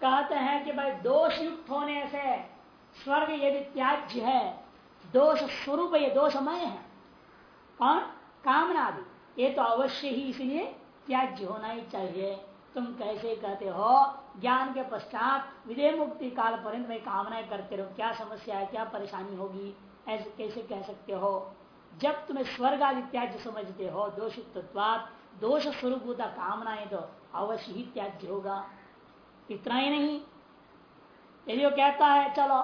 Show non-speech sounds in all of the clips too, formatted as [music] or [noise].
कहते हैं कि भाई दोष युक्त होने से स्वर्ग यदि त्याज्य है, दोष स्वरूप ये दोषमय है। कौन? कामना आदि ये तो अवश्य ही इसलिए त्याज्य होना ही चाहिए। तुम कैसे कहते हो? ज्ञान के पश्चात विदय मुक्ति काल पर्यंत में कामनाएँ करते रहो। क्या समस्या है? क्या परेशानी होगी? ऐसे कैसे कह सकते हो? जब तुम्हें स्वर्ग आदि त्याज्य समझते हो दोषित दोष स्वरूप कामनाएँ तो अवश्य ही त्याज्य होगा। इतना ही नहीं। यदि वो कहता है, चलो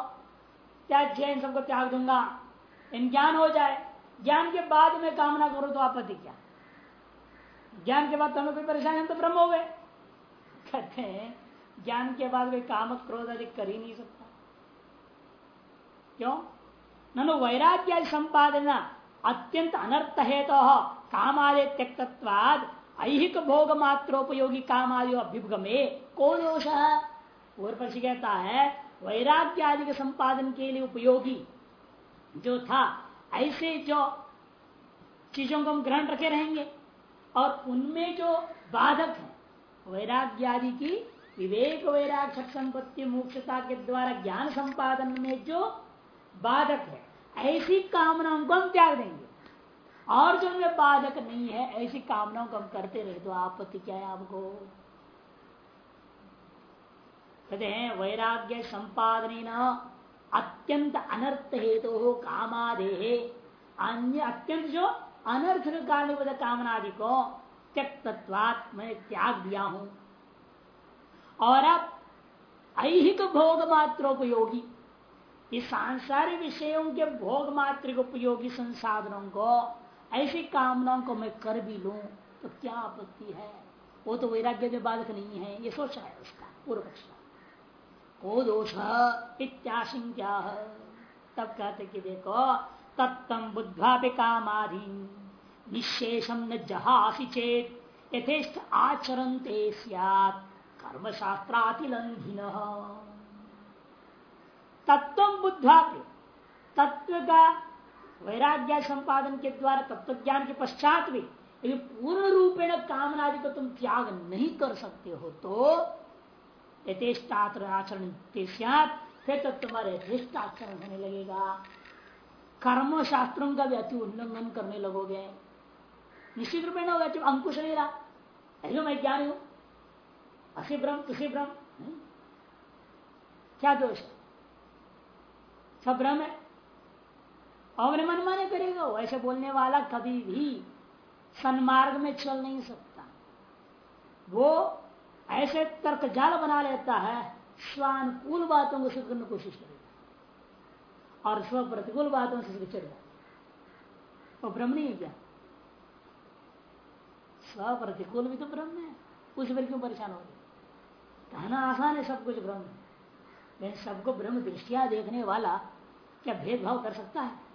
त्याज्य इन सबको त्याग दूँगा। इन ज्ञान हो जाए। ज्ञान के बाद में कामना करो तो आपत्ति क्या? ज्ञान के बाद तुम्हें कोई परेशानी, हम तो ब्रह्म हो गए। कहते हैं, ज्ञान के बाद कोई काम क्रोध अधिक कर ही नहीं सकता। क्यों? ननु वैराग्य संपादन, अत्यंत अनर्थ है तो काम आदि त्यक्तवाद ऐहिक भोग मात्रोपयोगी काम आदि अभ्युपगमे को दोष पक्ष कहता है वैराग्य आदि के संपादन के लिए उपयोगी जो था, ऐसे जो चीज़ों को हम ग्रहण रखे रहेंगे, और उनमें जो बाधक है वैराग्य आदि की विवेक वैराग संपत्ति मोक्षता के द्वारा ज्ञान संपादन में जो बाधक है, ऐसी कामनाओं को हम त्याग देंगे। और जो उनमें बाधक नहीं है, ऐसी कामनाओं को हम करते रहे तो आपत्ति क्या है आपको? कहते हैं, वैराग्य संपादन अत्यंत अनर्थ हेतु तो कामादे अन्य अत्यंत जो अनर्थ के कारण कामनादि को, त्यक्तत्वात मैंने त्याग दिया हूँ। और अब ऐहिक भोग मात्र उपयोगी इस सांसारिक विषयों के भोग मात्र उपयोगी संसाधनों को ऐसी कामनाओं को मैं कर भी लू तो क्या आपत्ति है? वो तो वैराग्य में बाधक नहीं है, ये सोच है उसका, पूर्व पक्ष। को दोष इत्याशंका तब कहते कि देखो तत्व बुद्धा पे कामाधीन निशेषम न जहासी चेत, यथेष्ट आचरण ते कर्म शास्त्रातिलंघिन तत्व बुद्धा पे तत्व का वैराग्य संपादन के द्वारा तत्व ज्ञान के पश्चात भी यदि पूर्ण रूपेण कामना आदि को तुम त्याग नहीं कर सकते हो तो यथेष्टात्र आचरण फिर तो तुम्हारे यथेष्ट आचरण होने लगेगा। कर्म शास्त्रों का भी अति उल्लंघन करने लगोगे। निश्चित रूप होगा जब अंकुश नहीं रहा। ऐसा मैं ज्ञानी हूँ। असी ब्रह्म, तुसी ब्रह्म क्या दोष? सब ब्रह्म है। और मन माने करेगा वो ऐसे बोलने वाला कभी भी सन्मार्ग में चल नहीं सकता। वो ऐसे तर्क जाल बना लेता है, स्वानुकूल बातों को सिद्ध करने कोशिश करेगा। और स्व प्रतिकूल बातों से चढ़ जाएगा वो ब्रह्म नहीं है क्या? स्व प्रतिकूल भी तो ब्रह्म है, उस पर क्यों परेशान हो रही कहना आसान है, सब कुछ ब्रह्म सबको ब्रह्म दृष्टिया देखने वाला क्या भेदभाव कर सकता है?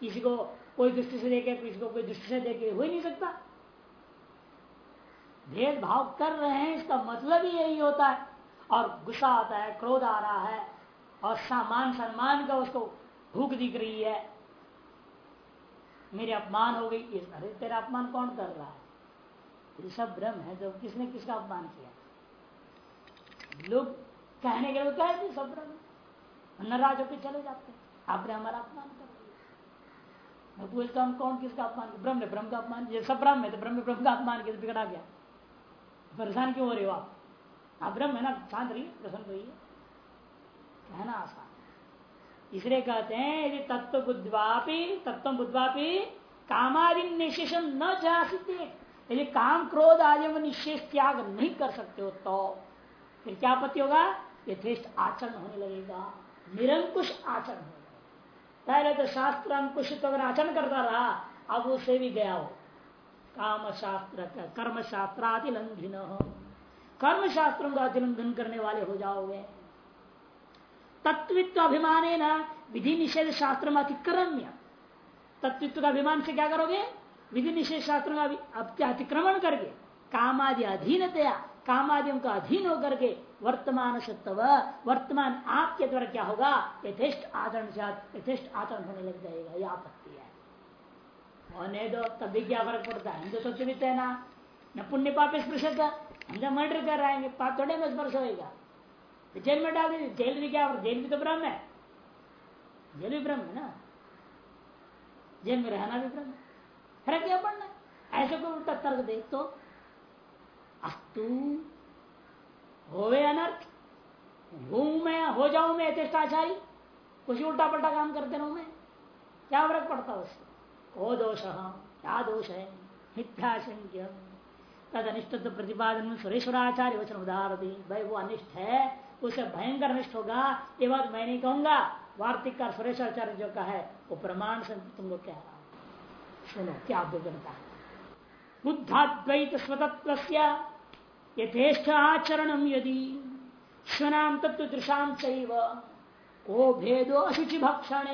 किसी को कोई दृष्टि से देखे, किसी को कोई दृष्टि से देखे, हो ही नहीं सकता। भेदभाव कर रहे हैं, इसका मतलब ही यही होता है। और गुस्सा आता है, क्रोध आ रहा है, और सामान सम्मान का उसको भूख दिख रही है। मेरे अपमान हो गई अरे, तेरा अपमान कौन कर रहा है? ये सब भ्रम है तो किसने किसका अपमान किया? लोग कहने के लिए कहते सब भ्रम नाराज़ होकर चले जाते हैं। आपने हमारा अपमान कर। मैं पूछता हूँ कौन किसका अपमान ब्रह्म ने ब्रह्म का अपमान ये सब ब्रह्म है तो ब्रह्म ब्रह्म का अपमान किया बिगड़ा गया। परेशान क्यों हो रहे हो आप? ब्रह्म है ना, शांत रहिए, प्रसन्न रहिए। कहना आसान इसलिए कहते हैं, यदि तत्व बुद्धवापी तत्व बुद्धवापी कामादि निशेषण न जा सकते यदि काम क्रोध आदि में निशेष त्याग नहीं कर सकते हो तो फिर क्या आपत्ति होगा? यथेष्ट आचरण होने लगेगा। निरंकुश आचरण पहले तो शास्त्र अंकुशित अगर आचरण करता रहा अब उसे भी गया हो काम शास्त्र कर्म शास्त्र अतिलंघिन कर्म शास्त्रों का अतिलंघन करने वाले हो जाओगे। तत्वित्व अभिमान न विधि निषेध शास्त्र अतिक्रम्य तत्वित्व का अभिमान से क्या करोगे? विधि निषेध शास्त्र का अतिक्रमण करके काम आदि अधीनतया कामादियों का अधीन होकर के वर्तमान सत्व वर्तमान आपके द्वारा क्या होगा? यथेष्ट आचरण से यथेष्ट आचरण होने लग जाएगा, यह आपत्ति है। होने दो तब भी क्या फ़र्क पड़ता है? हिंदू सत्य भी ना। न पुण्य पाप स्पृश हम जब मर्डर कर रहे हैं, पाप थोड़े में स्पर्श होगा तो जेल में डाल दीजिए, जेल भी क्या जेल भी तो ब्रह्म है। जेल भी ब्रह्म है ना। जेल में रहना भी ब्रह्म फ़र्क क्या पड़ना ऐसे कोई उल्टा तर्क देख तो अस्तु होवे अनर्थ हूँ मैं हो जाऊँ मैं यथेष्टाचारी कुछ उल्टा पल्टा काम करते रहूँ मैं? क्या फ़र्क पड़ता उससे? ओ दोष, क्या दोष है? मिथ्याशंक्य तद अनिष्ट प्रतिपादन सुरेश्वराचार्य वचन उदाहरण भाई, वो अनिष्ट है, उसे भयंकर अनिष्ट होगा, ये बात मैं नहीं कहूँगा। वार्तिक का सुरेश्वराचार्य जो कहा है, वो प्रमाण से तुमको कह रहा सुनो, क्या है बुद्धाद्वैत स्वतत्व यथेष्ट आचरण यदि स्वनाम तत्व चैव। को भेदो अशुचि भक्षण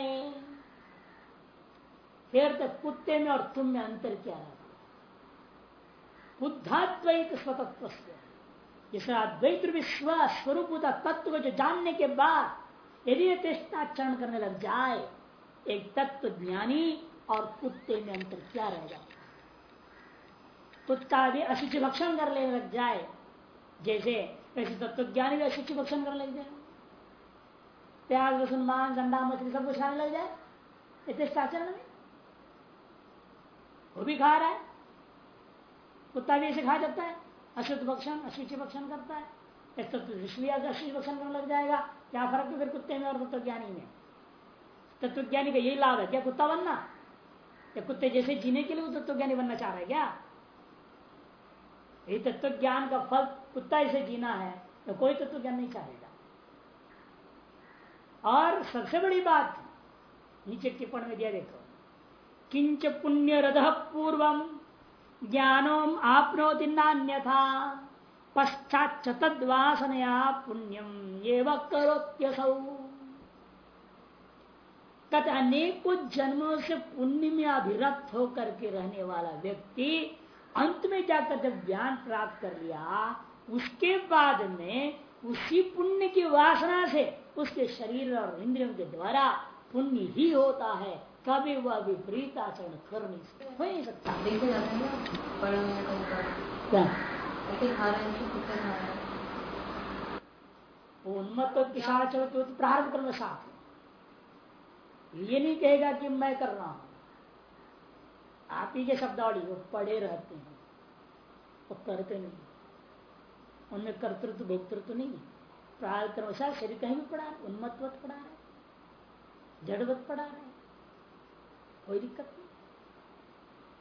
फिर तक कुत्ते में और तुम में अंतर क्या है बुद्धाद्वैत स्वतत्व जिसका अद्वैत विश्व स्वरूप तत्व को जो जानने के बाद यदि चरण करने लग जाए, एक तत्व ज्ञानी और कुत्ते में अंतर क्या रह जाता कुत्ता भी अशुचि भक्षण कर लेने लग जाए। जैसे वैसे तत्व ज्ञानी भी अशुचि भक्षण कर लग जाए। प्याज लसुन मांस अंडा मछली सब कुछ खाने लग जाए। इतने यथेष्टाचरण में? वो भी खा रहा है। कुत्ता भी ऐसे खा जाता है। अशुद्ध भक्षण, अशुचि भक्षण करता है। तो भक्षण करने लग जाएगा, क्या फ़र्क है फिर कुत्ते में और तत्वज्ञानी में? तत्वज्ञानी का यही लाभ है। क्या कुत्ता बनना? या कुत्ते जैसे जीने के लिए वो तत्वज्ञानी बनना चाह रहा है क्या? ये तत्व ज्ञान का फल कुत्ता ऐसे जीना है तो कोई तत्व ज्ञान नहीं चाहेगा। और सबसे बड़ी बात, नीचे टिप्पण में दिया देखो, किंच पुण्य रथ पूर्वम ज्ञानों आपनोति नान्यथा पश्चात तद्वासनया पुण्यम ये करोत्यसौ। कत अनेकों जन्मों से पुण्य में अभिरत होकर के रहने वाला व्यक्ति अंत में जाकर जब ज्ञान प्राप्त कर लिया उसके बाद में उसी पुण्य की वासना से उसके शरीर और इंद्रियों के द्वारा पुण्य ही होता है। कभी वह विपरीत आचरण कर नहीं सकता। हो नहीं सकता। क्या? उन्मत्त पिशाच तो प्रारंभ कर्म साथ ये नहीं कहेगा कि मैं कर रहा हूँ। आप ही के शब्दावली वो पड़े रहते हैं वो करते नहीं उनमें कर्तृत्व भोक्तृत्व नहीं प्रारंभ कर्म शरीर कहीं भी पड़ा है उन्मत्वत पड़ा है जड़वत पड़ा है कोई दिक्कत नहीं।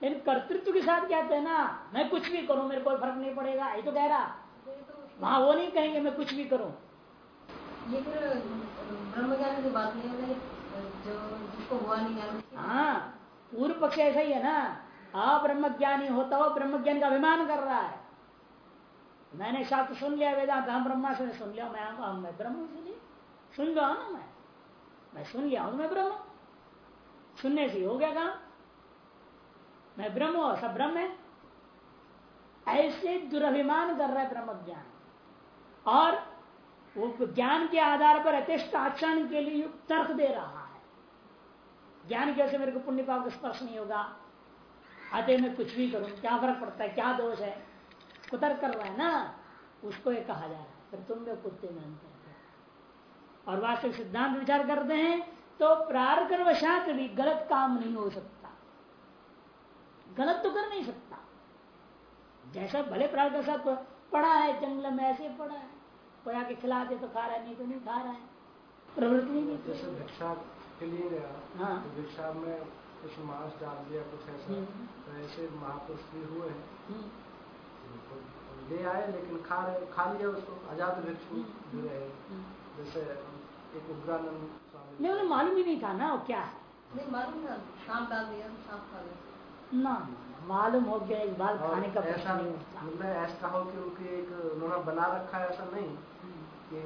लेकिन कर्तृत्व के साथ कहते हैं ना मैं कुछ भी करूँ मेरे कोई फ़र्क नहीं पड़ेगा ये तो कह रहा। वहाँ वो नहीं कहेंगे मैं कुछ भी करूँ। ये फिर ब्रह्म ज्ञान की बात नहीं जो जिसको हुआ नहीं ज्ञान हाँ। पूर्व पक्ष ऐसा ही है ना। अब्रह्म ज्ञानी होता हो ब्रह्म ज्ञान का अभिमान कर रहा है। मैंने शास्त्र सुन लिया, वेदांत, हम ब्रह्मा से सुन लिया, मैं मैं ब्रह्म सुनिए। सुन लो ना मैं। मैं सुन लिया हूँ, मैं ब्रह्म सुनने से हो गया काम। मैं ब्रह्म हो, सब ब्रह्म है। ऐसे दुर्भिमान कर रहा है ब्रह्म ज्ञान और वो ज्ञान के आधार पर अतिष्ट आचरण के लिए तर्क दे रहा ज्ञान कैसे मेरे को पुण्य पाप का स्पर्श नहीं होगा। अतः मैं कुछ भी करूँ क्या फ़र्क पड़ता है क्या दोष है? कुतर कर रहा है ना? उसको ये कहा जा रहा है। फिर तुम में कुत्ते में अंतर और वास्तविक सिद्धांत विचार करते हैं तो प्रारकर वशात भी गलत काम नहीं हो सकता। गलत तो कर नहीं सकता। जैसा भले प्रार के साथ पड़ा है जंगल में ऐसे पड़ा है कोई आके खिला दे तो खा रहा है नहीं तो नहीं खा रहा है। प्रवृत्ति नहीं के लिए गया। हाँ। तो भिक्षा में कुछ मांस डाल दिया कुछ ऐसा। हम्म। तो ऐसे महापुरुष भी हुए हैं। हम्म। तो ले आए लेकिन खा रहे खा लिया उसको आज़ाद भिक्षु भी हम्म। रहे। जैसे एक उग्रानंद नहीं उन्हें मालूम ही नहीं था ना वो क्या है। मालूम था। सांप डाल दिया सांप खा लिया। ना मालूम हो गया एक बार खाने का ऐसा नहीं मतलब ऐसा हो कि उनकी एक उन्होंने बना रखा है ऐसा नहीं कि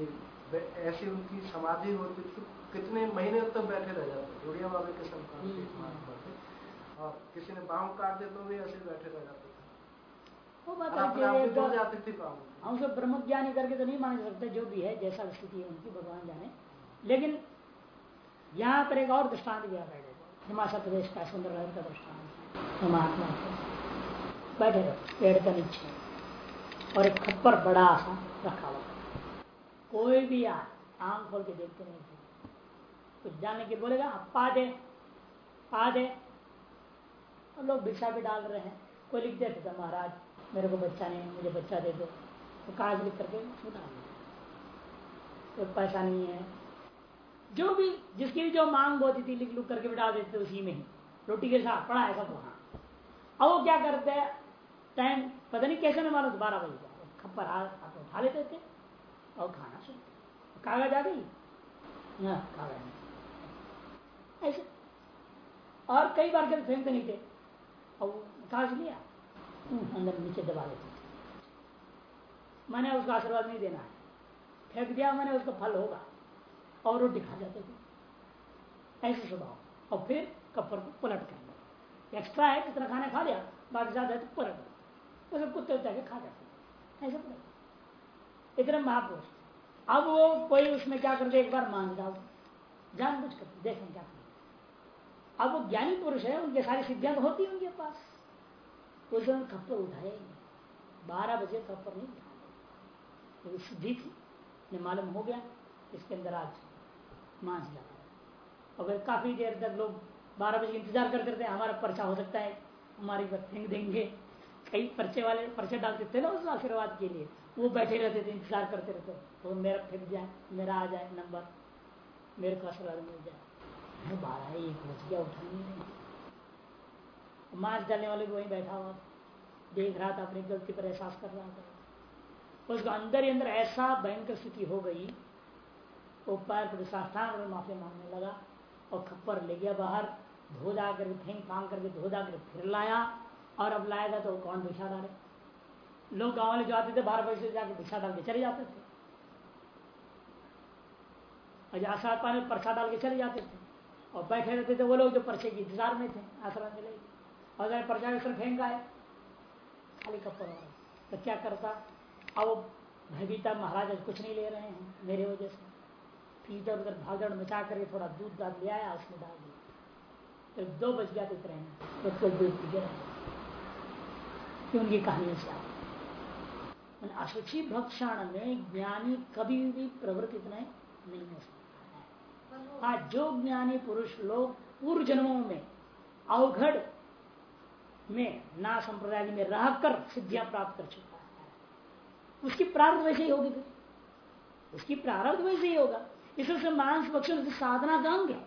ऐसी उनकी समाधि होती थी। कितने महीने तक बैठे रह जाते जोड़िया बाबे के संतान हम्म। और किसी ने बाहू काट दे तो भी ऐसे बैठे रह जाते वो बता हम सब ब्रह्म ज्ञानी करके तो नहीं मान सकते जो भी है जैसा स्थिति है उनकी भगवान जाने। लेकिन यहाँ पर एक और दृष्टांत आता है। हिमाचल प्रदेश का सुंदर का दृष्टांत। महात्मा बैठे रहो पेड़ का नीचे। और एक खप्पर बड़ा सा रखा हुआ कोई भी आम खोल के देखते नहीं थे। कुछ जानने के बोलेगा पा दे पा दे। और लोग भिक्षा भी डाल रहे हैं। कोई लिख देते थे महाराज, मेरे को बच्चा नहीं मुझे बच्चा दे दो। तो कागज़ लिख करके डाल कोई पैसा नहीं है। जो भी, जिसकी भी जो मांग होती थी, लिख लुक करके बिठा देते थे उसी में ही। रोटी के साथ पड़ा है सब वहाँ। अब वो क्या करते हैं? टाइम, पता नहीं कैसे में मानो बारह बजे का खप्पर हाथ उठा लेते थे और खाना सुनते कागज़ आ गई? कागज़ कागज़ ऐसे। और कई बार कभी फेंकते नहीं थे और कागज़ लिया हम्म, अंदर नीचे दबा देते मैंने उसको आशीर्वाद नहीं देना है। फेंक दिया मैंने उसका फल होगा और रोटी खा जाते थे। ऐसे स्वभाव और फिर कपड़ को पलट कर एक्स्ट्रा है कितना खाना खा लिया बाकी ज़्यादा है तो पलट दो तो कुत्ते जाके खा जाते ऐसे पलट इतने महापुरुष। अब वो कोई उसमें क्या करते एक बार मान जाओ। जान बुझ कर देखें क्या अब वो ज्ञानी पुरुष है, उनके सारी सिद्धियाँ तो होती उनके पास। उस दिन खप्पर उठाए? बारह बजे खप्पर नहीं उठाए? सिद्धि थी मालूम हो गया, इसके अंदर आज मांस है। और काफ़ी देर तक लोग बारह बजे इंतज़ार करते रहते हमारा पर्चा हो सकता है, हमारी बात फेंक देंगे। कई पर्चे वाले पर्चे डालते थे ना उस आशीर्वाद के लिए। वो बैठे रहते थे, इंतज़ार करते रहते तो मेरा फेंक जाए मेरा आ जाए, नंबर, मेरे को आशीर्वाद मिल जाए। बारह एक बज गया, उठा नहीं रहे मांस डालने वाले भी वहीं बैठा हुआ देख रहा था, अपनी गलती पर एहसास कर रहा था। उसको अंदर ही अंदर ऐसा भयंकर स्थिति हो गई, वो पैर पर साष्टांग में माफ़ी मांगने लगा और खप्पर ले गया बाहर। धो जा कर फेंक फांग करके धो जा कर फिर लाया और अब लाएगा तो कौन भिक्षा डाले? लोग गाँव वाले जो आते थे बजे से जाकर भिक्षा डाल के चले जाते थे। और पानी परसा डाल के चले जाते थे। और बैठे रहते थे वो लोग जो पर्चे के इंतज़ार में थे आश्रम मिलेगी और अगर प्रजा के फेंक आए। खाली कपड़ तो क्या करता? अब भयभीता महाराज कुछ नहीं ले रहे हैं, मेरे वजह से। फिर इधर उधर भागड़ मचा करके थोड़ा दूध दाद ले आया, उसमें डाल दिया। फिर दो बज गया तो रहने तो दूध पी गया। उनकी कहानी से अशुचि भक्षण में ज्ञानी कभी भी प्रवृत्त नहीं हो सकता। है हाँ जो ज्ञानी पुरुष लोग पूर्व जन्मों में अवघड़ में ना संप्रदाय में रहकर सिद्धियाँ प्राप्त कर चुका है। उसकी प्रारंभ वैसे ही होगी उसकी प्रारंभ वैसे ही होगा। इसलिए मांस भक्षण साधना का अंग है।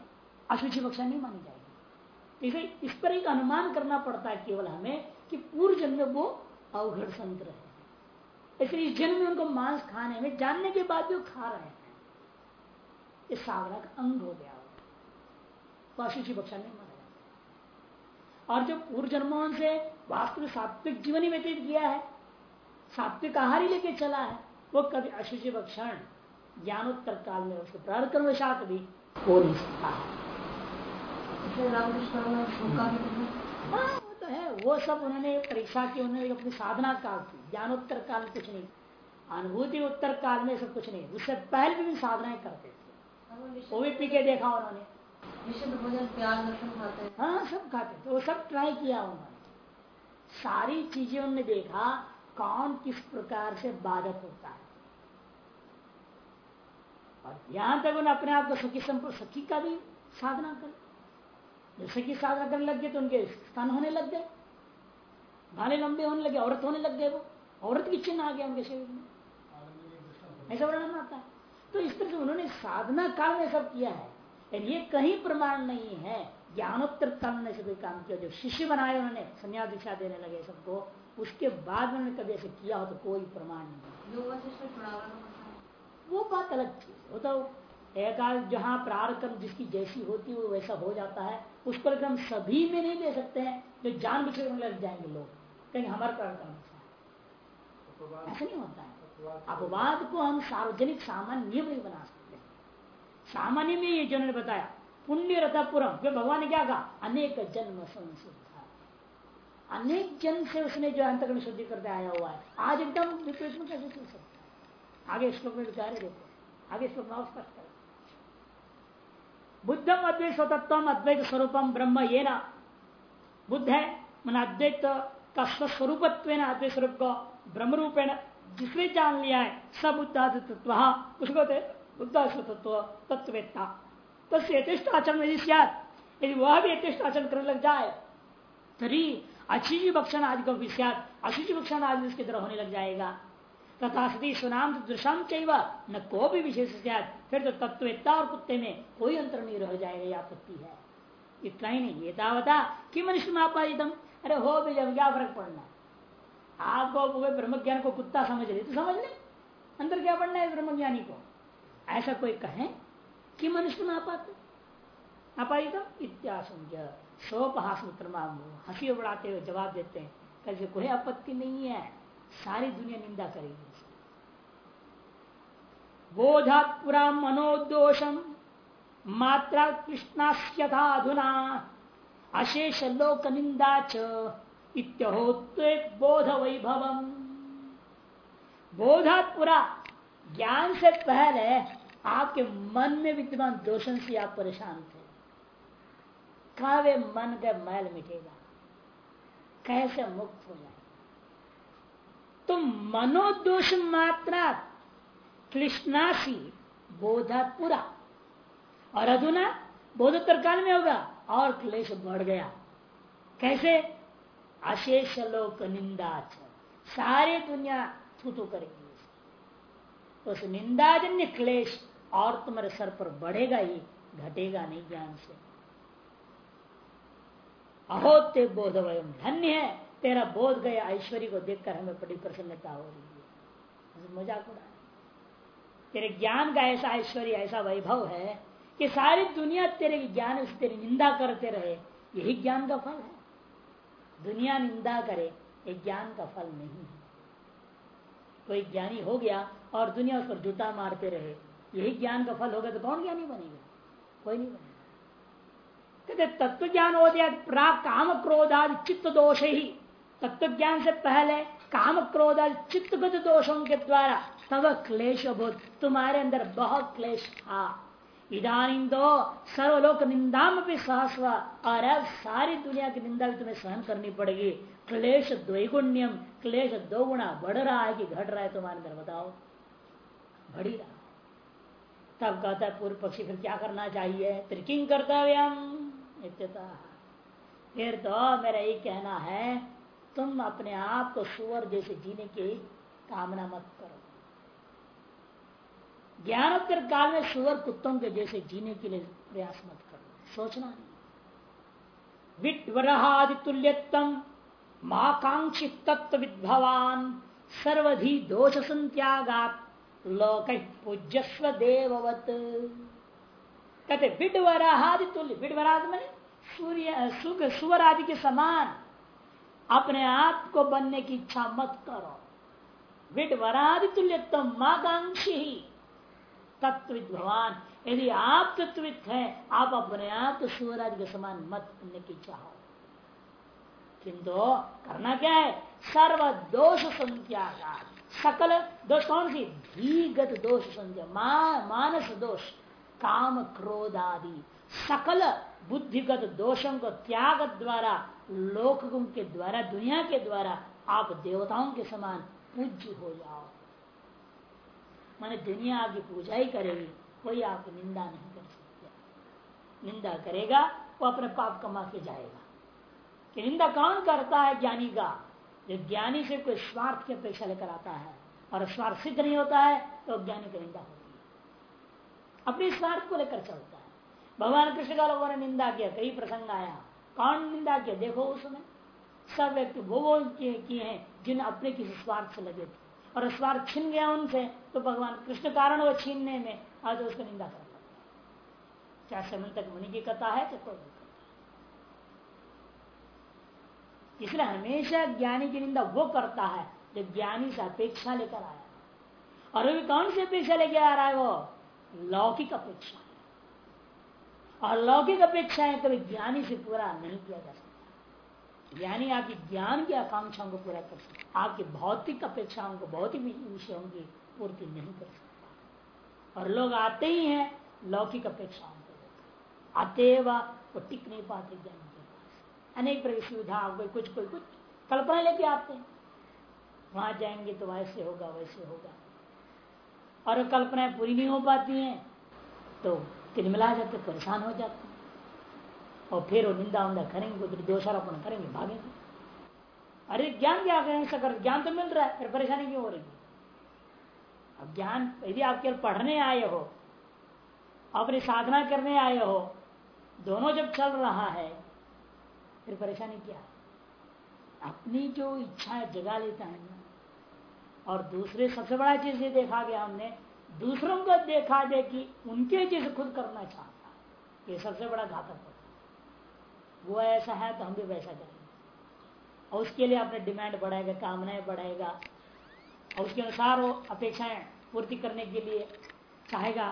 अशुचि भक्षण नहीं मानी जाएगी। इसे इस पर एक अनुमान करना पड़ता है केवल हमें कि पूर्व जन्म वो अवघड़ संत रहे। इसलिए इस जन्म में उनको मांस खाने में जानने के बाद भी वो खा रहे हैं। इस साधना का अंग हो गया। तो अशुचि भक्षण नहीं माना जाता और जो पूर्व जन्मों से वास्तविक सात्विक जीवन ही व्यतीत किया है सात्विक आहार ही लेके चला है वो कभी अशुचि भक्षण ज्ञानोत्तर काल में उसको प्रारंभ कर्मशात भी हो नहीं सकता हाँ वो तो है। वो सब उन्होंने परीक्षा की उन्होंने अपनी साधना काल की। ज्ञानोत्तर काल में कुछ नहीं अनुभूति उत्तर काल में सब कुछ नहीं। उससे पहले भी साधनाएँ करते थे। वो भी पी के देखा उन्होंने। हाँ। सब खाते थे वो सब ट्राई किया उन्होंने। सारी चीज़ें उन्होंने देखा कौन किस प्रकार से बाधक होता है। और यहाँ तक उन्हें अपने आप को सखी सखी का भी साधना कर। जब सखी साधना करने लग गए तो उनके स्तन होने लग गए। भाले लंबे होने लगे औरत होने लग गए वो। औरत की चिन्ह आ गया उनके शरीर में। ऐसा वर्णन आता है। तो इस तरह से उन्होंने साधना काल में सब किया है। ये कहीं प्रमाण नहीं है। ज्ञानोत्तर काल में से कोई काम किया जो शिष्य बनाए उन्होंने संन्या दीक्षा देने लगे सबको उसके बाद उन्होंने कभी ऐसे किया हो तो कोई प्रमाण नहीं वो बात अलग चीज़ वो तो एकाल जहाँ प्रारक्रम जिसकी जैसी होती है वो वैसा हो जाता है। उस पर हम सभी में नहीं दे सकते हैं जो जान बुझ लग जाएँगे लोग। कहेंगे हमारा प्रारक्रम ऐसा नहीं होता है। अपवाद को हम सार्वजनिक सामान्य नहीं बना सकते सामान्य में ये जो बताया पुण्य रथापुरम वे भगवान ने क्या कहा? अनेक जन्म संसिद्धा अनेक जन्म से उसने जो अंतकरण शुद्धि करते आया हुआ है। आज एकदम विपरीत में कैसे चल सकता आगे श्लोक में विचार देखो। आगे श्लोक में स्पष्ट कर। बुद्धम अद्वैत स्वतत्व अद्वैत स्वरूपम, ब्रह्म ये ना। बुद्ध है, मन अद्वैत का स्वस्वरूप अद्वैत स्वरूप को ब्रह्म रूपेण जिसने जान लिया है सब बुद्धा तत्व उसको बुद्धा तत्व तत्वेता तस्य यथेष्ट आचरण यदि यदि वह भी यथेष्ट आचरण करने लग जाए, तरी अच्छी भक्षण आदि को भी सियात। अशुचि भक्षण आदि उसकी तरह होने लग जाएगा। तथा सती सुनाम दृशाम चाहिए न को भी विशेष सियात। फिर तो तत्वता और कुत्ते में कोई अंतर नहीं रह जाएगा, यह आपत्ति है। इतना ही नहीं ये दावता कि मनुष्य में आपादितम अरे हो भी जब क्या फ़र्क पड़ना? आपको ब्रह्म ज्ञान को कुत्ता समझ ले तो समझ ले। अंदर क्या पढ़ना है ब्रह्म ज्ञानी को? ऐसा कोई कहे कि मनुष्य में आपात अपायितम इत्यासंज्ञ सोपहास हँसी उड़ाते हुए जवाब देते हैं कैसे कोई आपत्ति नहीं है, सारी दुनिया निंदा करेगी बोधात पुरा मनोदोषम मात्रा कृष्णास्यथा अधुना अशेष लोक निंदा च। बोध वैभव बोधात पुरा ज्ञान से पहले आपके मन में विद्यमान दोषण से आप परेशान थे। कावे मन का मैल मिटेगा? कैसे मुक्त हो जाए तो मनोदोष मात्रा कृष्णासी बोधापुरा और अधुना बोधोत्तर काल में होगा और क्लेश बढ़ गया। कैसे? अशेष लोक निंदा सारे दुनिया थू करेगी उस। निंदाजन्य क्लेश और तुम्हारे सर पर बढ़ेगा ही, घटेगा नहीं ज्ञान से। अहोते बोध वयम धन्य है, तेरा बोध गया ऐश्वर्य को देखकर हमें बड़ी प्रसन्नता हो रही है। मज़ाक उड़ा तेरे ज्ञान का ऐसा ऐश्वर्य ऐसा वैभव है कि सारी दुनिया तेरे ज्ञान से तेरी निंदा करते रहे, यही ज्ञान का फल है। दुनिया निंदा करे, ये ज्ञान का फल नहीं है। कोई ज्ञानी हो गया और दुनिया उस पर जूता मारते रहे, यही ज्ञान का फल होगा तो कौन ज्ञानी बनेगा? कोई नहीं बनेगा। कहते तत्व ज्ञान हो गया, प्राग काम क्रोधादि चित्त दोष ही। तत्व ज्ञान से पहले काम क्रोधादि चित्तगत दोषों के द्वारा तब क्लेश तुम्हारे अंदर बहुत क्लेश था। इधानी तो सर्वलोक निंदा में सहस्व और सारी दुनिया की निंदा भी तुम्हें सहन करनी पड़ेगी। क्लेश द्वैगुण्यम क्लेश दो गुणा बढ़ रहा है कि घट रहा है तुम्हारे अंदर बताओ बढ़ रहा तब कहता है, पूर्व पक्षी, फिर क्या करना चाहिए? त्रिकिंग कर्तव्यम फिर तो मेरा यही कहना है, तुम अपने आप को सुअर जैसे जीने की कामना मत करो। ज्ञानोत्तर काल में सुअर कुत्तों के जैसे जीने के लिए प्रयास मत करो। सोचना नहीं। विटवरहादि तुल्यतम माकांक्षी तत्व विद्भवान सर्वधि दोष संत्यागात लोक पूज्यस्व देववत। कहते बिडवरादि तुल्य विडवराद मैंने सूर्य सुख सुवर आदि के समान। अपने आप को बनने की इच्छा मत करो। विडवरादि तुल्य तम माकांक्षी। ही तत्विद भगवान यदि आप तत्वित है आप अपने आप तो के समान मत बनने की चाहो। किंतु करना क्या है? सर्व दोष संख्या का। सकल दोष कौन सी? धीगत दोष संख्या मा, मानस दोष काम क्रोध आदि सकल बुद्धिगत दोषों को त्याग द्वारा लोकों के द्वारा दुनिया के द्वारा आप देवताओं के समान पूज्य हो जाओ। माने दुनिया आपकी पूजा ही करेगी, कोई आपकी निंदा नहीं कर सकता। निंदा करेगा, वो अपने पाप कमा के जाएगा। कि निंदा कौन करता है, ज्ञानी का? जो ज्ञानी से कोई स्वार्थ की अपेक्षा लेकर आता है, और स्वार्थ सिद्ध नहीं होता है तो ज्ञानी की निंदा होती है। अपने स्वार्थ को लेकर चलता है। भगवान कृष्ण का लोगों ने निंदा किया, कई प्रसंग आया। कौन निंदा किया? देखो उसमें। सब व्यक्ति वो वो किए हैं जिन अपने किसी स्वार्थ से लगे थे। और स्वार्थ छीन गया उनसे तो भगवान कृष्ण कारण वो छीनने में आज उसको निंदा कर चाहे समन तक मुनि की कथा है चाहे कोई इसलिए हमेशा ज्ञानी की निंदा वो करता है, जो ज्ञानी से अपेक्षा लेकर आया और अभी कौन सी अपेक्षा लेके आ रहा है वो? लौकिक अपेक्षा। और लौकिक अपेक्षाएँ कभी ज्ञानी से पूरा नहीं किया जा सकता। ज्ञानी आपकी ज्ञान की आकांक्षाओं को पूरा कर सकता आपकी भौतिक अपेक्षाओं को, भौतिक विषयों की पूर्ति नहीं कर सकता। और लोग आते ही हैं लौकिक अपेक्षाओं को आते वो टिक नहीं पाते ज्ञान के पास। अनेक प्रकार सुविधा कुछ कोई कुछ कल्पना लेके आते हैं। वहाँ जाएँगे तो वैसे होगा वैसे होगा। और कल्पनाएँ पूरी नहीं हो पाती हैं तो तिलमिला जाते परेशान हो जाते और फिर वो निंदा उंदा करेंगे कुछ दोषारोपण करेंगे भागेंगे अरे ज्ञान क्या करें सकर ज्ञान तो मिल रहा है, फिर परेशानी क्यों हो रही है? अब ज्ञान, यदि आप केवल पढ़ने आए हो, अपनी साधना करने आए हो, दोनों जब चल रहा है, फिर परेशानी क्या अपनी जो इच्छा जगा लेता है और दूसरे, सबसे बड़ा चीज़ ये देखा गया हमने, दूसरों को देखा दे कि उनके चीज़ खुद करना चाहता है। ये सबसे बड़ा घातक वो ऐसा है तो हम भी वैसा करेंगे। और उसके लिए अपने डिमांड बढ़ाएगा, कामनाएँ बढ़ाएगा। और उसके अनुसार वो अपेक्षाएँ पूर्ति करने के लिए चाहेगा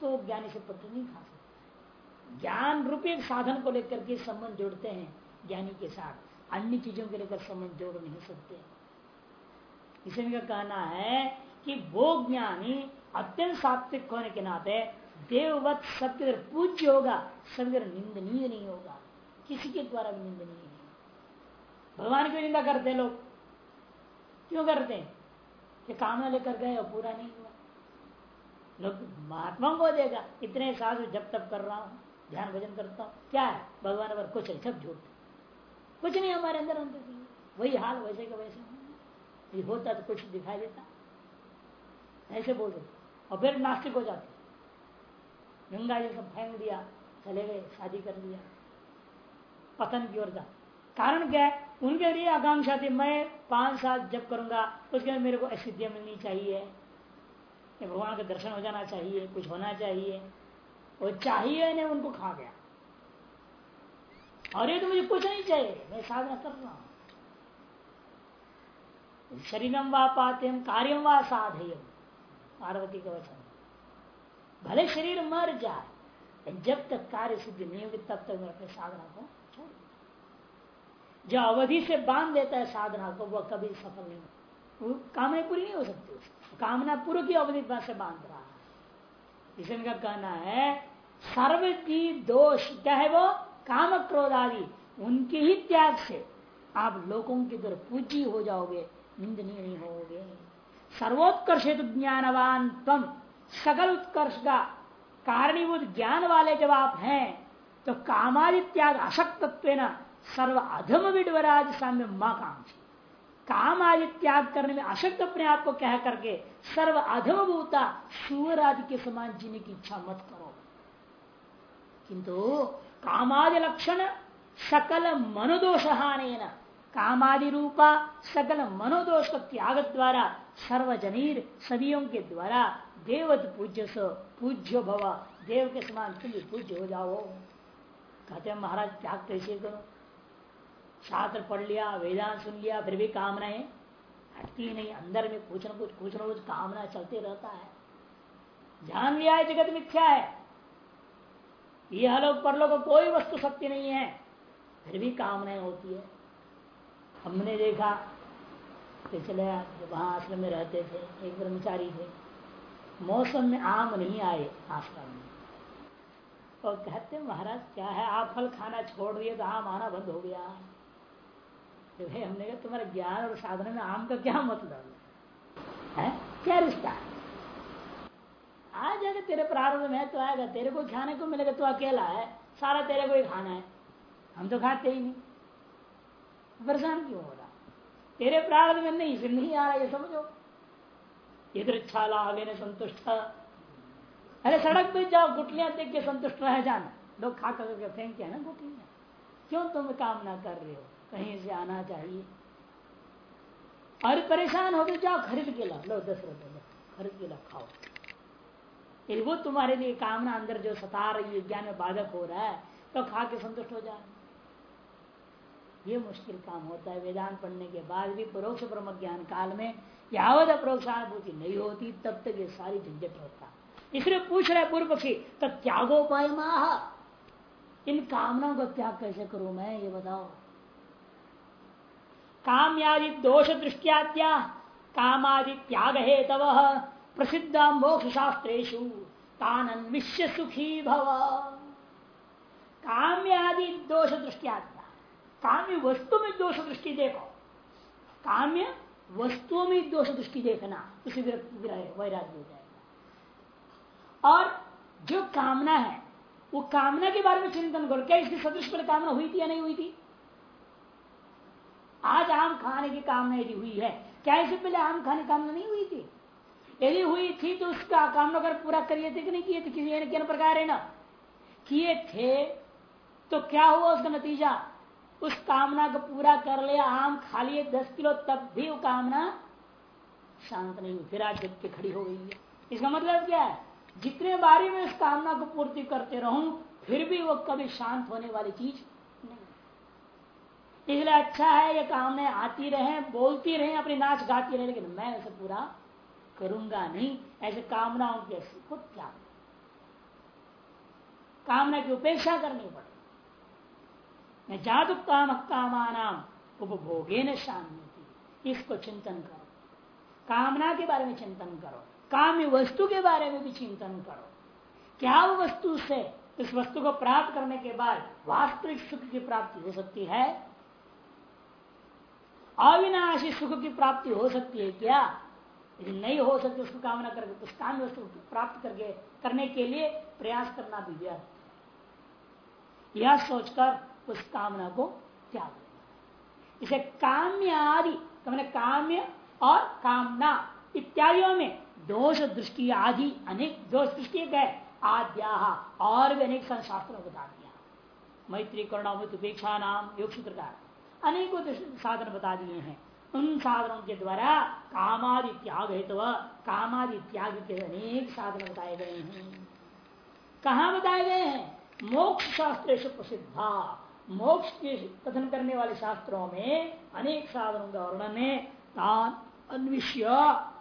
तो ज्ञानी से पत्र नहीं खा सकता। ज्ञान रूपी साधन को लेकर के संबंध जोड़ते हैं ज्ञानी के साथ। अन्य चीज़ों के लेकर संबंध जोड़ नहीं सकते। इसे का कहना है कि वो ज्ञानी अत्यंत सात्विक होने के नाते देववत सत्य पूज्य होगा, सभी निंदनीय नहीं होगा। किसी के द्वारा भी निंदनीय नहीं भगवान की निंदा करते लोग? क्यों करते हैं? कि कामना लेकर गए और पूरा नहीं हुआ। लोग महात्मा को देगा, इतने साल जब तब कर रहा हूँ, ध्यान भजन करता हूँ। क्या है? भगवान पर कुछ है, सब झूठ। कुछ नहीं हमारे अंदर अंदर वही हाल, वैसे का वैसे यदि होता तो कुछ दिखाई देता। ऐसे बोल देते और फिर नास्तिक हो जाते। गंगा जी सब फेंक दिया, चले गए, शादी कर लिया। पतन की ओर जा। कारण क्या है? उनके लिए आकांक्षा थी, मैं पाँच साल जब करूँगा, उसके लिए मेरे को असिद्धियाँ मिलनी चाहिए। भगवान का दर्शन हो जाना चाहिए, कुछ होना चाहिए। वो चाहिए ने उनको खा गया। और ये तो मुझे कुछ नहीं चाहिए, मैं साधना कर रहा हूँ। शरीरम व पाते कार्यम व साधेय पार्वती का वचन। भले शरीर मर जाए, जब तक कार्य सिद्धि नहीं होगी, तब तक मैं अपने साधना को जो अवधि से बाँध देता है साधना को, वह कभी सफल नहीं वो कामना पूरी नहीं हो सकती कामना पूर्व की अवधि से बाँध रहा है। इसलिए इनका कहना है सर्व की दोष क्या है वो काम क्रोध आदि उनके ही त्याग से आप लोगों की तरफ़ पूजी हो जाओगे, निंदनीय नहीं होगे। सर्वोत्कर्ष हेतु ज्ञानवान तम, सकल उत्कर्ष का कारणीभूत ज्ञान वाले जब आप हैं तो कामादि त्याग अशक्तत्व सर्व अधम विडवराज साम्य माँ काम काम आदि त्याग करने में अशक्त अपने आप को कह करके सर्व अधम भूता सुअर आदि के समान जीने की इच्छा मत करो। किंतु कामादि लक्षण सकल मनोदोष हानि कामादि रूपा सकल मनोदोष का त्याग द्वारा सर्वजनीर सदियों के द्वारा देवत पूज्य सो पूज्य भव, देव के समान तुम पूज्य हो जाओ। कहते महाराज, त्याग कैसे करो। शास्त्र पढ़ लिया, वेदांत सुन लिया, फिर भी कामनाएँ हटती नहीं। अंदर में कुछ न कुछ कुछ न कुछ कामना चलते रहता है। जान लिया है, जगत मिथ्या है। यह लोग परलोक कोई वस्तु शक्ति नहीं है। फिर भी कामनाएँ होती है। हमने देखा, पिछले वहाँ आश्रम में रहते थे, एक ब्रह्मचारी थे। मौसम में आम नहीं आए आश्रम में। और कहते महाराज, क्या है? आप फल खाना छोड़ दिए तो आम आना बंद हो गया। तो भाई हमने कहा, तुम्हारे ज्ञान और साधना में आम का क्या मतलब है? क्या रिश्ता है? आ जाएगा तेरे प्रारंभ में तो आएगा, तेरे को खाने को मिलेगा तो अकेला है, सारा तेरे को ही खाना है। हम तो खाते ही नहीं। परेशान क्यों हो रहा? तेरे प्रारंभ में नहीं, फिर नहीं आ रहा, ये समझो। इधर इच्छा लागे संतुष्ट अरे, सड़क पे जाओ गुटलियाँ देख के संतुष्ट रह जाना। लोग खा कर फेंक के ना गुटलियाँ क्यों तुम काम ना कर रहे हो? कहीं से आना चाहिए। और परेशान हो गए, जाओ खरीद के ला लो, दस रुपए खरीद के ला खाओ। यदि वो तुम्हारे लिए कामना अंदर जो सता रही है, ज्ञान में बाधक हो रहा है तो खा के संतुष्ट हो जाए ये मुश्किल काम होता है। वेदांत पढ़ने के बाद भी परोक्ष ब्रह्म ज्ञान काल में यावत अप्रोक्षानुभूति नहीं होती, तब तक ये सारी झंझट होता इसलिए पूछ रहे पूर्व पक्षी तो त्यागोपाय माह इन कामनाओं का त्याग कैसे करूँ मैं? ये बताओ। काम्यादि दोष दृष्टिया कामादि त्याग हे तव प्रसिद्ध मोक्ष शास्त्रेशु तानन विश्व सुखी भव। काम्यादि दोष दृष्टिया काम्य वस्तु में दोष दृष्टि देखो। काम्य वस्तुओं में दोष दृष्टि देखना उसे वैराग्य हो जाएगा और जो कामना है, वो कामना के बारे में चिंतन करो। क्या इसकी सदृश पर कामना हुई थी या नहीं हुई थी? आज आम खाने की कामना यदि हुई है, क्या इससे पहले आम खाने की कामना नहीं हुई थी? यदि हुई थी तो उसका कामना कर पूरा करिए थे कि नहीं किए थे, किसी न प्रकार है ना? किए थे तो क्या हुआ उसका नतीजा? उस कामना को पूरा कर लिया, आम खा लिए दस किलो, तब भी वो कामना शांत नहीं हुई, फिर आज के खड़ी हो गई है। इसका मतलब क्या है? जितने बारी में उस कामना को पूर्ति करते रहूँ, फिर भी वो कभी शांत होने वाली चीज़ इसलिए अच्छा है, ये कामने आती रहे, बोलती रहे, अपनी नाच गाती रहे, लेकिन मैं उसे पूरा करूँगा नहीं। ऐसे कामनाओं के त्याग कामना की उपेक्षा करनी पड़े। मैं जादु काम कामान उपभोगे न शांति इसको चिंतन करो। कामना के बारे में चिंतन करो। काम्य वस्तु के बारे में भी चिंतन करो। क्या वस्तु से इस वस्तु को प्राप्त करने के बाद वास्तविक सुख की प्राप्ति हो सकती है? अविनाशी सुख की प्राप्ति हो सकती है क्या? यदि नहीं हो सकती, उसको कामना करके उस काम वस्तु प्राप्त करके, करने के लिए प्रयास करना भी व्यर्थ यह सोचकर उस कामना को त्याग इसे काम्य आदि तो काम्य और कामना इत्यादियों में दोष दृष्टि आदि, अनेक दोष दृष्टि है। आद्या और भी अनेक शास्त्रों बता दिया। मैत्री करुणामृत उपेक्षा नाम योग सूत्र का। अनेकों साधन बता दिए हैं। उन साधनों के द्वारा कामादि त्याग हेतु तो कामादि त्याग के अनेक साधन बताए गए हैं। कहा बताए गए हैं? मोक्ष शास्त्र प्रसिद्धा। मोक्ष के कथन करने वाले शास्त्रों में अनेक साधनों का वर्णन है। तान अन्विष्य,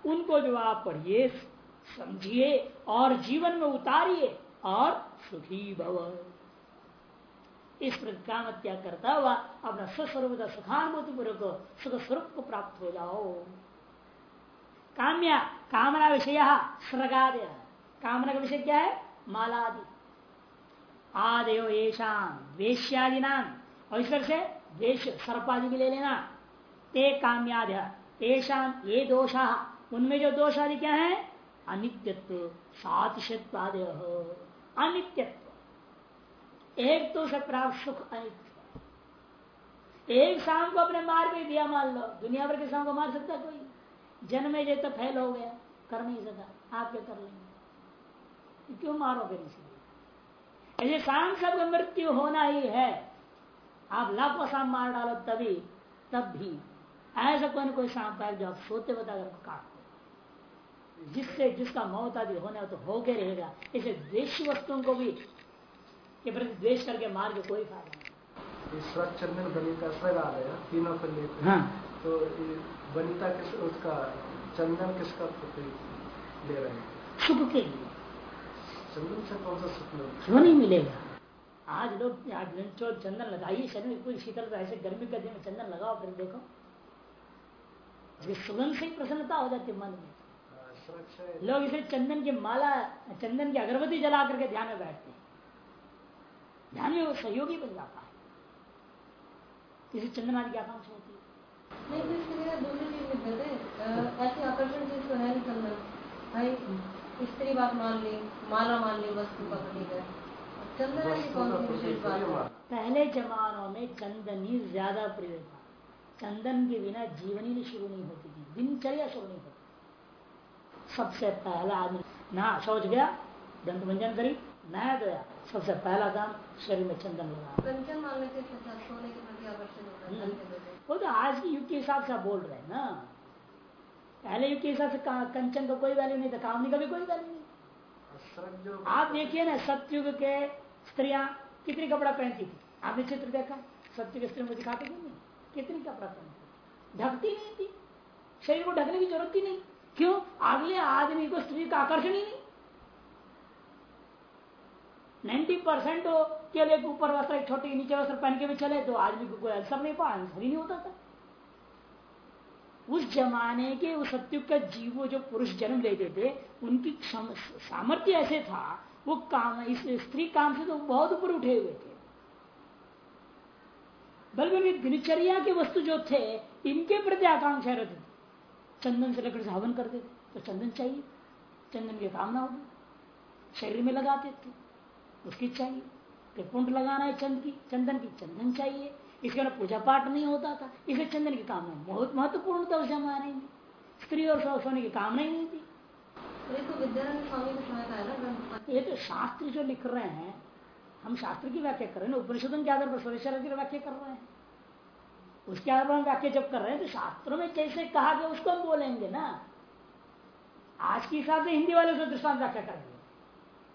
उनको जो आप पढ़िए, समझिए और जीवन में उतारिए और सुखी भव। इस प्रकार त्याग करता हुआ अपना स्वस्वरूप सुखानुभूति पूर्वक सुख स्वरूप को प्राप्त हो जाओ। काम्या कामना विषय स्रगादय कामना का विषय क्या है? मालादि। आदयो येषाम वेश्यादि नाम और ईश्वर से वेश सर्पादि भी ले लेना। ते काम्यादय तेषाम ये दोषा। उनमें जो दोष आदि क्या है? अनित्यत्व सातिशत्वादय अनित्यत्व। एक तो से प्राप्त सुख अनित्य एक शाम को अपने मार भी दिया मान लो। दुनिया भर के शाम को मार सकता कोई? जन्म में तो फैल हो गया, कर नहीं सका आप क्या कर लेंगे? क्यों मारोगे इसलिए ऐसे शाम सब मृत्यु होना ही है। आप लाखों शाम मार डालो तभी, तब भी। ऐसा कोई ना कोई सांप है जो आप सोते बता कर काट। जिससे जिसका मौत आदि होने तो हो के रहेगा। इसे देश वस्तुओं को भी के प्रति द्वेष करके मार के कोई फ़ायदा नहीं। चंदन बनिता स्वर आ गया तीनों को लेकर हाँ। तो बनिता किस उसका चंदन किसका ले रहे हैं? सुख के लिए। चंदन से कौन सा सुख क्यों नहीं मिलेगा। आज लोग आज चंदन लगाइए शरीर में पूरी शीतल ऐसे गर्मी का दिन में चंदन लगाओ फिर देखो। सुगंध से प्रसन्नता हो जाती मन में। लोग इसे चंदन की माला चंदन की अगरबत्ती जला करके ध्यान में बैठते हैं। ध्यान में वो सहयोगी बन जाता है। किसी चंदन आदि की आकांक्षा होती है। ऐसे आकर्षण चीज़ तो है नहीं भाई स्त्री बात मान ली माला मान ली वस्तु पकड़ी गए। पहले जमानों में चंदन ही ज़्यादा प्रिय था। चंदन के बिना जीवन ही शुरू नहीं होती थी। दिनचर्या शुरू नहीं होती सबसे पहला आदमी ना सोच गया दंत मंजन करी नया गया सबसे पहला काम शरीर में चंदन लगा हम्म। वो तो आज के युग के हिसाब से आप बोल रहे हैं ना। पहले युग के हिसाब से कंचन का कोई वैल्यू नहीं था कामनी का भी कोई वैल्यू नहीं। आप देखिए ना सत्युग के स्त्रियाँ कितनी कपड़ा पहनती थी? आपने चित्र देखा? सत्युग स्त्री में दिखाते नहीं? कितनी कपड़ा पहनती ढकती नहीं थी। शरीर को ढकने की ज़रूरत ही नहीं। क्यों? अगले आदमी को स्त्री का आकर्षण ही नहीं। नाइन्टी परसेंट के लिए ऊपर वस्त्र एक छोटे, नीचे वस्त्र पहन के भी चले तो आदमी को कोई नहीं पाया आंसर ही नहीं होता था। उस जमाने के, उस सत्युग का जीव जो पुरुष जन्म लेते थे, उनकी सामर्थ्य ऐसे था, वो काम, इस स्त्री काम से तो बहुत ऊपर उठे हुए थे। बल्कि उनकी दिनचर्या के वस्तु जो थे, इनके प्रति आकांक्षा रहती थी। चंदन से लकड़ी से हवन करते थे तो चंदन चाहिए, चंदन की कामना होगी शरीर में लगाते थे। उसकी चाहिए। तो पुंड लगाना है चंद की चंदन की चंदन चाहिए। इसके बाद पूजा पाठ नहीं होता था। इसे चंदन की कामना बहुत महत्वपूर्ण था उस जमाने में स्त्री और सोने की कामना ही नहीं थी। तो ये तो शास्त्र जो लिख रहे हैं हम शास्त्र की व्याख्या कर रहे हैं उपनिषदों के आधार पर स्वरेश्वर की व्याख्या कर रहे हैं। उसके आधार पर हम व्याख्या जब कर रहे हैं तो शास्त्रों में जैसे कहा गया उसको हम बोलेंगे ना। आज के हिसाब से हिंदी वाले उसको दृष्टांत व्याख्या करेंगे।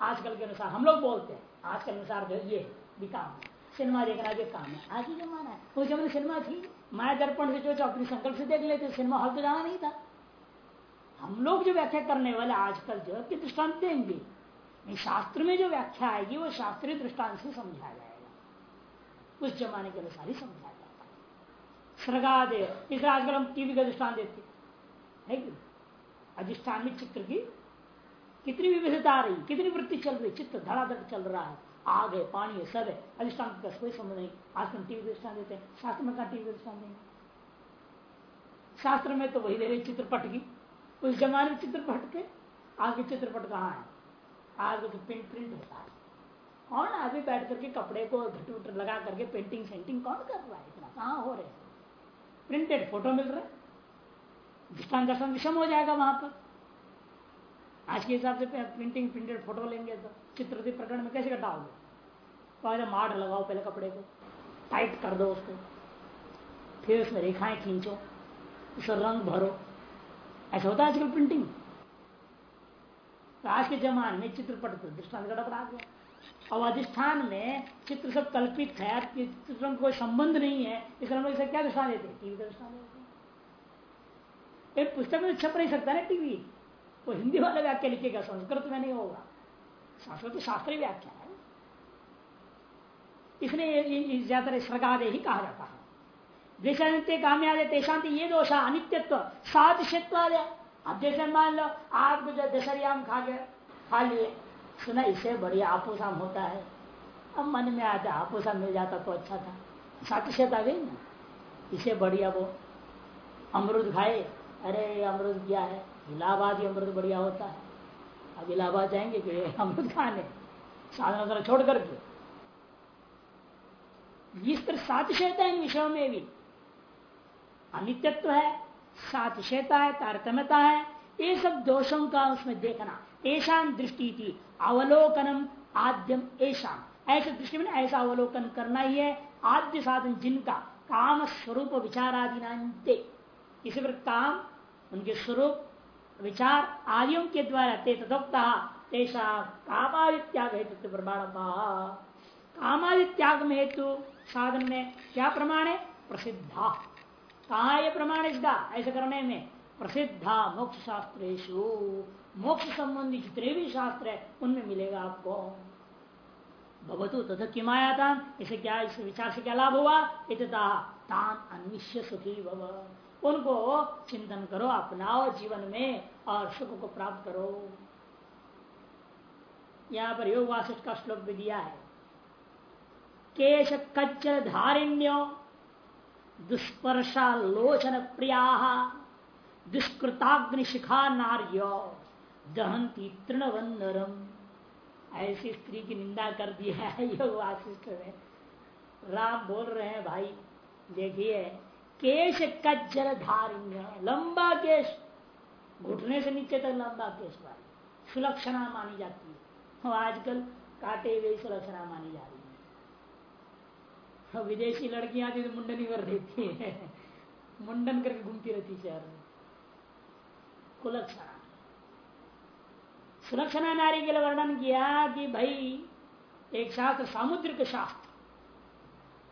आजकल के अनुसार, हम लोग बोलते हैं आज के अनुसार ये भी काम है। सिनेमा देखना भी काम है। आज ही जमाना है उस जमाने सिनेमा थी? माया दर्पण से जो अपने संकल्प से देख लेते, सिनेमा हॉल तो जाना नहीं था। हम लोग जो व्याख्या करने वाले आजकल जो है दृष्टांत देंगे। शास्त्र में जो व्याख्या आएगी, वो शास्त्रीय दृष्टांत से समझाया जाएगा। उस जमाने के अनुसार ही समझाया जाता है। सरगा इसे आजकल हम टीवी का दृष्टान देते है। कि अधिष्ठान में चित्र की कितनी विविधता आ रही, कितनी वृत्ति चल रही चित्र धड़ाधड़ चल रहा है, आग है, पानी है, सब है। अधिष्ठान कोई संबंध नहीं। आज हम टीवी दृष्टान देते हैं। शास्त्र में कहा टीवी दृष्टान देंगे? शास्त्र में तो वही दे रहे चित्रपट की। उस जमाने में चित्रपट के आगे चित्रपट कहाँ है? आज तो प्रिंट प्रिंट होता है। कौन अभी बैठ करके कपड़े को घट लगा करके पेंटिंग सेंटिंग कौन कर रहा है? इतना कहाँ हो रहे प्रिंटेड फ़ोटो मिल रहे दृष्टान दर्शन विषम हो जाएगा वहाँ पर। आज के हिसाब से प्रिंटिंग प्रिंटेड फ़ोटो लेंगे तो चित्र प्रकरण में कैसे कटाओगे? पहले मार लगाओ, पहले कपड़े को। टाइट कर दो उसको। फिर उसमें रेखाएँ खींचो। उसका रंग भरो। ऐसा होता है आजकल प्रिंटिंग तो आज के जमाने में चित्रपट दृष्टान गड़बड़ा गया। और अधिष्ठान में चित्र सब कल्पित है चित्र कोई संबंध नहीं है। इसलिए हम लोग इसे क्या दृष्टान देते टीवी का दृष्टान देते पुस्तक में छप नहीं सकता ना टीवी। वो हिंदी वाला व्याख्या लिखेगा संस्कृत में नहीं होगा। संस्कृत शास्त्रीय व्याख्या है। इसलिए ज़्यादातर सरगादे ही कहा जाता है। दृश्य कामयाब तेशांति ये दोषा अनित्यत्व साधिशत्व अब जैसे मान लो आपको जो दशरियाम खा गए, खा लिए। सुना, इससे बढ़िया आपूसाम होता है। अब मन में आता आपूसा मिल जाता तो अच्छा था। सातिशत आ गई ना। इसे बढ़िया वो अमरुद खाए। अरे, अमरुद क्या है? इलाहाबाद अमृत बढ़िया होता है। अब इलाहाबाद जाएँगे कि [laughs] अमृत खाने? साधना छोड़ करके इस तरह सातिशयता इन विषयों में भी। अनित्यत्व है सातिशयता है, तारतम्यता है, ये सब दोषों का उसमें देखना। ऐसा दृष्टि थी अवलोकनम आद्यम ऐसा ऐसे दृष्टि में ऐसा अवलोकन करना ही है, आद्य साधन जिनका काम स्वरूप विचारादि इसी पर काम, उनके स्वरूप विचार आदियों के द्वारा ते तथोक्ता तेषा कामादित्याग हेतु प्रमाण कामादित्याग में हेतु साधन में क्या प्रमाण है? प्रसिद्धा। कहा यह प्रमाण इसका? ऐसे करने में प्रसिद्धा मोक्ष शास्त्रेशु मोक्ष संबंधी जितने भी शास्त्र है, उनमें मिलेगा आपको। भगवतु तथा किमाया इसे क्या, इस विचार से क्या लाभ हुआ? इतता तान अन्विष्य सुखी भव। उनको चिंतन करो, अपनाओ जीवन में और सुख को प्राप्त करो। यहाँ पर योग वासिष्ठ का श्लोक भी दिया है। केश कच्च धारिण्यो दुष्पर्शालोचन प्रिया, दुष्कृताग्निशिखा नार्यो दहंती तृणवंदरम ऐसी स्त्री की निंदा कर दी है योग वासिष्ठ में राम बोल रहे हैं, भाई, देखिए केश कज्जर धारिण्य, लंबा केश। घुटने से नीचे तक लंबा केश वाली सुलक्षणा मानी जाती है। आजकल काटे हुए सुलक्षणा मानी जा रही है। विदेशी लड़कियाँ आती तो मुंडन ही कर देती है। मुंडन करके घूमती रहती शहर में। कुलक्षणा। सुलक्षणा नारी के लिए वर्णन किया कि भाई, एक शास्त्र, सामुद्रिक शास्त्र।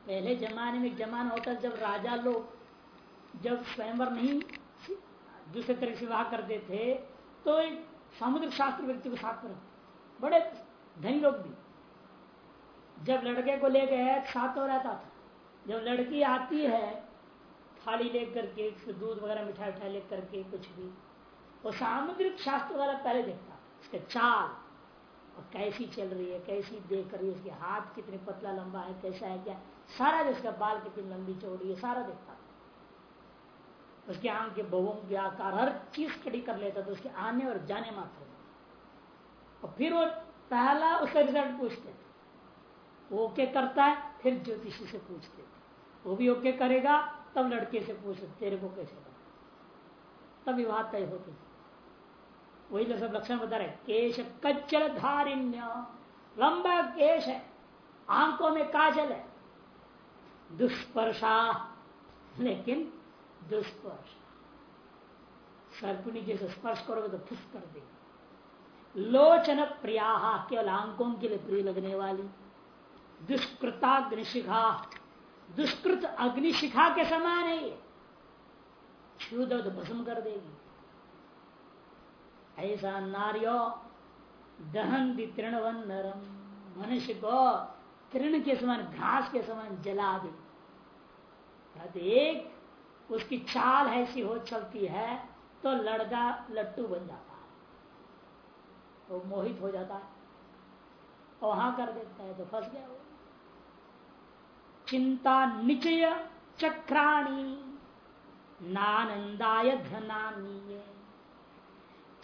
पहले जमाने में जमाना होता जब राजा लोग जब स्वयंवर नहीं, दूसरे तरह से विवाह करते थे तो एक सामुद्रिक शास्त्र व्यक्ति को साथ में बड़े धनी लोग भी। जब लड़के को ले गए साथ हो रहता था। जब लड़की आती है, थाली लेकर के दूध वगैरह मिठाई उठाई लेकर के, कुछ भी, वो सामुद्रिक शास्त्र वाला पहले देखता उसके चाल, और कैसी चल रही है, कैसी देख रही है, उसके हाथ कितने पतला लंबा है, कैसा है, क्या सारा जिसका बाल कितनी लंबी चौड़ी है, सारा देखता उसके आँख के बहुओं के आकार, हर चीज़ स्टडी कर लेता तो उसके आने और जाने मात्र और फिर वो पहला उसका रिज़ल्ट पूछते वो ओके करता है, फिर ज्योतिषी से पूछते वो भी ओके करेगा, तब लड़के से पूछते तेरे को कैसे बना तब विवाह तय होती वही तो सब लक्षण बता रहे केश कच्चल धारिण्य, लंबा केश है, आँखों में काजल है। दुष्पर्शा, लेकिन दुष्पर्श सर्पणी जैसे स्पर्श करोगे तो फुस कर देगी। लोचन प्रिया केवल आँखों के लिए प्रिय लगने वाली। दुष्कृताग्निशिखा। दुष्कृत अग्निशिखा के समान है ये। छू दो तो भस्म कर देगी। ऐसा नारियो दहन दी तृणवन नरम। मनुष्य को तृण के समान, घास के समान जला दे। एक उसकी चाल ऐसी हो चलती है तो लड़का लट्टू बन जाता है। वो तो मोहित हो जाता है। वहाँ कर देता है तो फंस गया वो। चिंता निचय चक्राणी, नानंदाय धनानी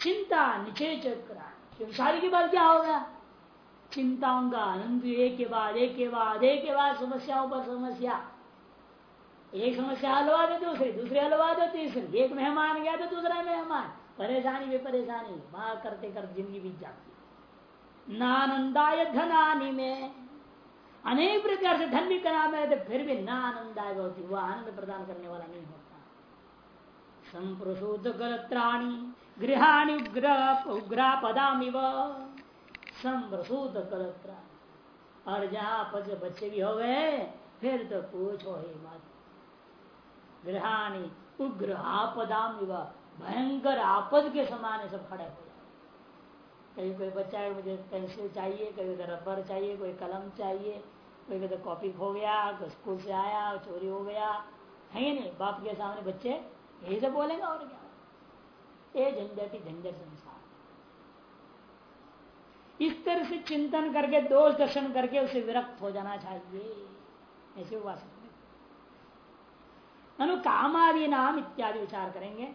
चिंता निचय चक्राणी। सारी की बात क्या होगा चिंताओं का आनंद एक के बाद, एक के बाद, एक के बाद, समस्याओं पर समस्या। एक समस्या हल हुआ दूसरी दूसरी हल हुआ तीसरी। एक मेहमान गया तो दूसरा मेहमान। परेशानी भी परेशानी। वहाँ करते करते ज़िंदगी बीत जाती नानंदाय धनानी में। अनेक प्रकार से धन भी करा में तो फिर भी ना आनंदाय होती वह आनंद प्रदान करने वाला नहीं होता। संप्रसूत गलत्राणी गृहाणी उग्र, उग्रा पदामिव। संप्रसूत गलत्राणी और जहाँ बच्चे भी हो गए, फिर तो पूछो ही मत। उग्र आपदाम भयंकर आपद के समान सब खड़े हो कहीं कोई बच्चा है, मुझे पेंसिल चाहिए, कभी रबर चाहिए, कोई कलम चाहिए, कोई कहते कॉपी खो गया, कोई स्कूल से आया, चोरी हो गया। है ही नहीं, बाप के सामने बच्चे यही से बोलेंगे और क्या। ये झंझट ही झंझट संसार। इस तरह से चिंतन करके, दोष दर्शन करके उसे विरक्त हो जाना चाहिए। ऐसे हुआ अनु कामादि नाम इत्यादि विचार करेंगे।